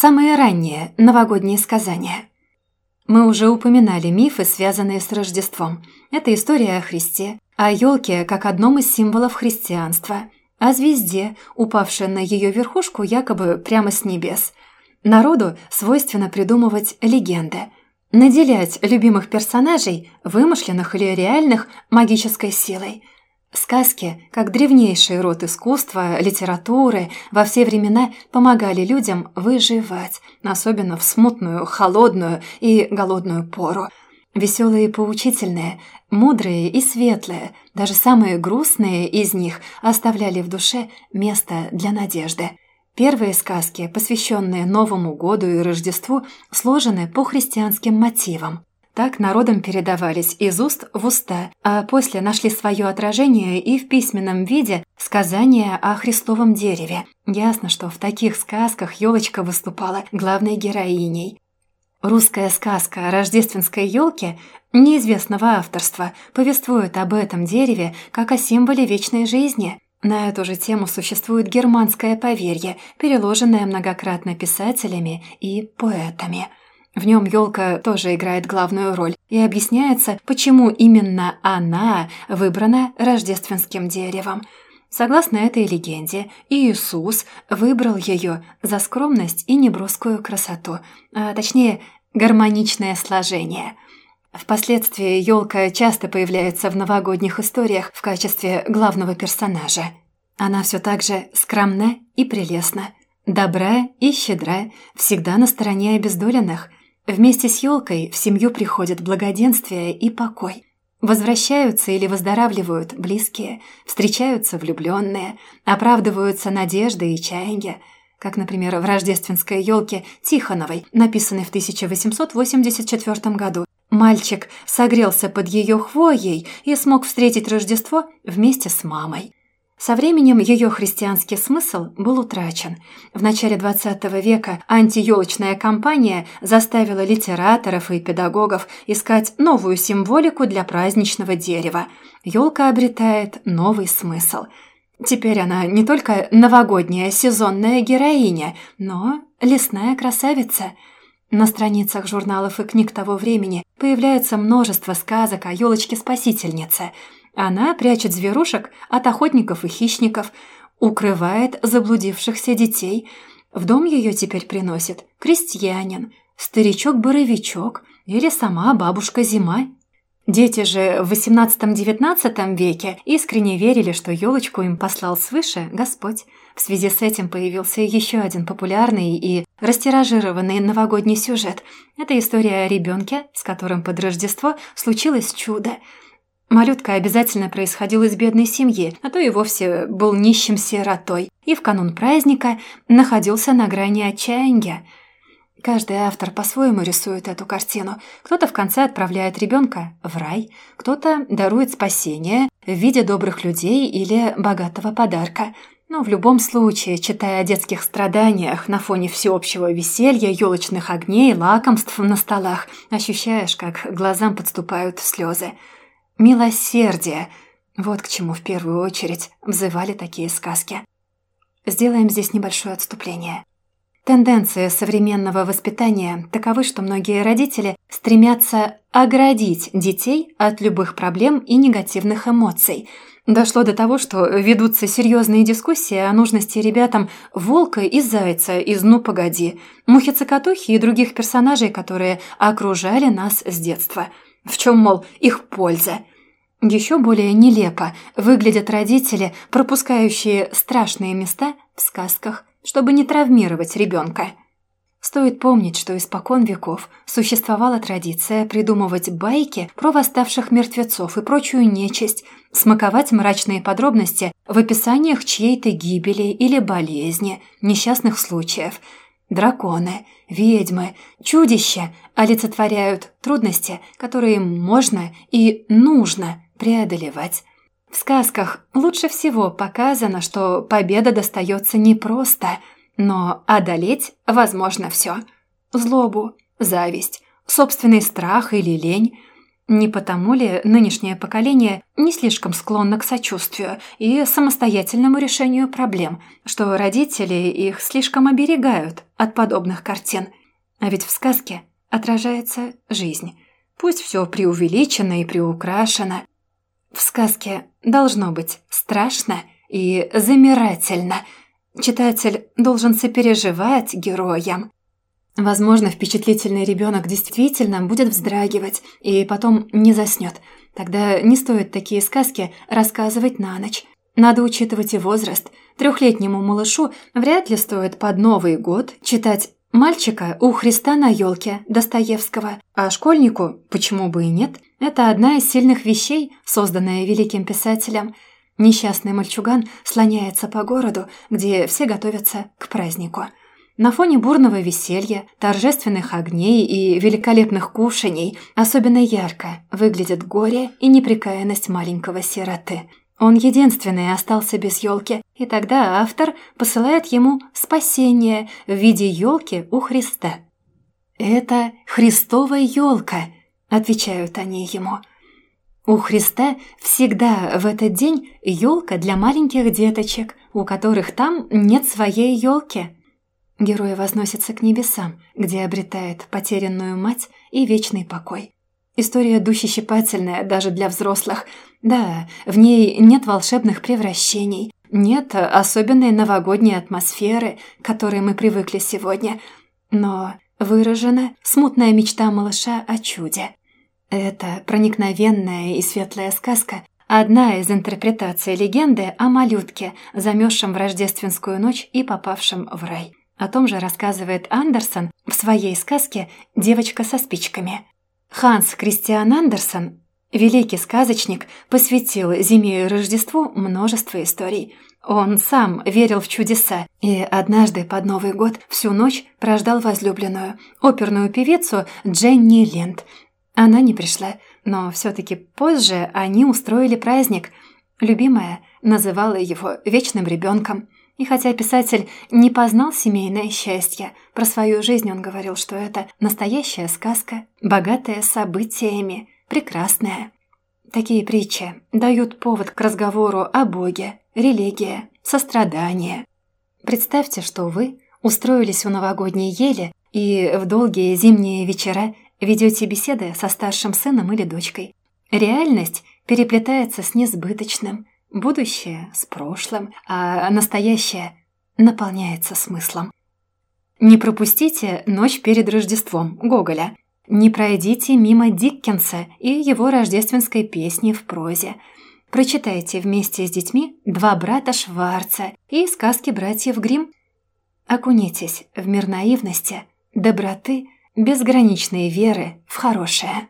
самые ранние новогодние сказания. Мы уже упоминали мифы, связанные с Рождеством. Это история о Христе, о елке как одном из символов христианства, о звезде, упавшей на ее верхушку якобы прямо с небес. Народу свойственно придумывать легенды, наделять любимых персонажей, вымышленных или реальных, магической силой – Сказки, как древнейший род искусства, литературы, во все времена помогали людям выживать, особенно в смутную, холодную и голодную пору. Веселые и поучительные, мудрые и светлые, даже самые грустные из них оставляли в душе место для надежды. Первые сказки, посвященные Новому году и Рождеству, сложены по христианским мотивам. Так народом передавались из уст в уста, а после нашли свое отражение и в письменном виде сказания о Христовом дереве. Ясно, что в таких сказках елочка выступала главной героиней. Русская сказка о рождественской елке неизвестного авторства повествует об этом дереве как о символе вечной жизни. На эту же тему существует германское поверье, переложенное многократно писателями и поэтами – в нем елка тоже играет главную роль и объясняется, почему именно она выбрана рождественским деревом. Согласно этой легенде, Иисус выбрал ее за скромность и неброскую красоту, а точнее, гармоничное сложение. Впоследствии елка часто появляется в новогодних историях в качестве главного персонажа. Она все так же скромна и прелестна, добра и щедра, всегда на стороне обездоленных – Вместе с елкой в семью приходят благоденствие и покой. Возвращаются или выздоравливают близкие, встречаются влюбленные, оправдываются надежды и чаяния, как, например, в рождественской елке Тихоновой, написанной в 1884 году. Мальчик согрелся под ее хвоей и смог встретить Рождество вместе с мамой. Со временем ее христианский смысл был утрачен. В начале XX века антиелочная кампания заставила литераторов и педагогов искать новую символику для праздничного дерева. Елка обретает новый смысл. Теперь она не только новогодняя сезонная героиня, но лесная красавица – на страницах журналов и книг того времени появляется множество сказок о елочке-спасительнице – она прячет зверушек от охотников и хищников, укрывает заблудившихся детей. В дом ее теперь приносит крестьянин, старичок-боровичок или сама бабушка-зима. Дети же в XVIII-XIX веке искренне верили, что елочку им послал свыше Господь. В связи с этим появился еще один популярный и растиражированный новогодний сюжет. Это история о ребенке, с которым под Рождество случилось чудо – Малютка обязательно происходил из бедной семьи, а то и вовсе был нищим сиротой, и в канун праздника находился на грани отчаяния. Каждый автор по-своему рисует эту картину. Кто-то в конце отправляет ребенка в рай, кто-то дарует спасение в виде добрых людей или богатого подарка. Но в любом случае, читая о детских страданиях на фоне всеобщего веселья, елочных огней, лакомств на столах, ощущаешь, как глазам подступают слезы. Милосердие – вот к чему в первую очередь взывали такие сказки. Сделаем здесь небольшое отступление. Тенденции современного воспитания таковы, что многие родители стремятся оградить детей от любых проблем и негативных эмоций. Дошло до того, что ведутся серьезные дискуссии о нужности ребятам волка и зайца из «Ну, погоди», мухи-цокотухи и других персонажей, которые окружали нас с детства. В чем, мол, их польза – еще более нелепо выглядят родители, пропускающие страшные места в сказках, чтобы не травмировать ребенка. Стоит помнить, что испокон веков существовала традиция придумывать байки про восставших мертвецов и прочую нечисть, смаковать мрачные подробности в описаниях чьей-то гибели или болезни, несчастных случаев. Драконы, ведьмы, чудища олицетворяют трудности, которые можно и нужно преодолевать. В сказках лучше всего показано, что победа достается непросто, но одолеть возможно все. Злобу, зависть, собственный страх или лень. Не потому ли нынешнее поколение не слишком склонно к сочувствию и самостоятельному решению проблем, что родители их слишком оберегают от подобных картин? А ведь в сказке отражается жизнь. Пусть все преувеличено и приукрашено. В сказке должно быть страшно и замирательно. Читатель должен сопереживать героям. Возможно, впечатлительный ребенок действительно будет вздрагивать и потом не заснет. Тогда не стоит такие сказки рассказывать на ночь. Надо учитывать и возраст. Трехлетнему малышу вряд ли стоит под Новый год читать «Мальчика у Христа на елке» Достоевского, а школьнику, почему бы и нет, это одна из сильных вещей, созданная великим писателем. Несчастный мальчуган слоняется по городу, где все готовятся к празднику – на фоне бурного веселья, торжественных огней и великолепных кушаний особенно ярко выглядит горе и неприкаянность маленького сироты. Он единственный остался без елки, и тогда автор посылает ему спасение в виде елки у Христа. «Это Христовая елка», — отвечают они ему. У Христа всегда в этот день елка для маленьких деточек, у которых там нет своей елки. Герой возносится к небесам, где обретает потерянную мать и вечный покой. История душещипательная даже для взрослых. Да, в ней нет волшебных превращений, нет особенной новогодней атмосферы, к которой мы привыкли сегодня, но выражена смутная мечта малыша о чуде. Это проникновенная и светлая сказка – одна из интерпретаций легенды о малютке, замерзшем в рождественскую ночь и попавшем в рай. О том же рассказывает Андерсон в своей сказке «Девочка со спичками». Ханс Кристиан Андерсон, великий сказочник, посвятил зиме и Рождеству множество историй. Он сам верил в чудеса и однажды под Новый год всю ночь прождал возлюбленную, оперную певицу Дженни Лент. Она не пришла, но все-таки позже они устроили праздник. Любимая называла его «вечным ребенком». И хотя писатель не познал семейное счастье, про свою жизнь он говорил, что это настоящая сказка, богатая событиями, прекрасная. Такие притчи дают повод к разговору о Боге, религии, сострадании. Представьте, что вы устроились у новогодней ели и в долгие зимние вечера ведете беседы со старшим сыном или дочкой. Реальность переплетается с несбыточным, Будущее с прошлым, а настоящее наполняется смыслом. Не пропустите «Ночь перед Рождеством» Гоголя. Не пройдите мимо Диккенса и его рождественской песни в прозе. Прочитайте вместе с детьми «Два брата Шварца» и сказки братьев Гримм. Окунитесь в мир наивности, доброты, безграничной веры в хорошее.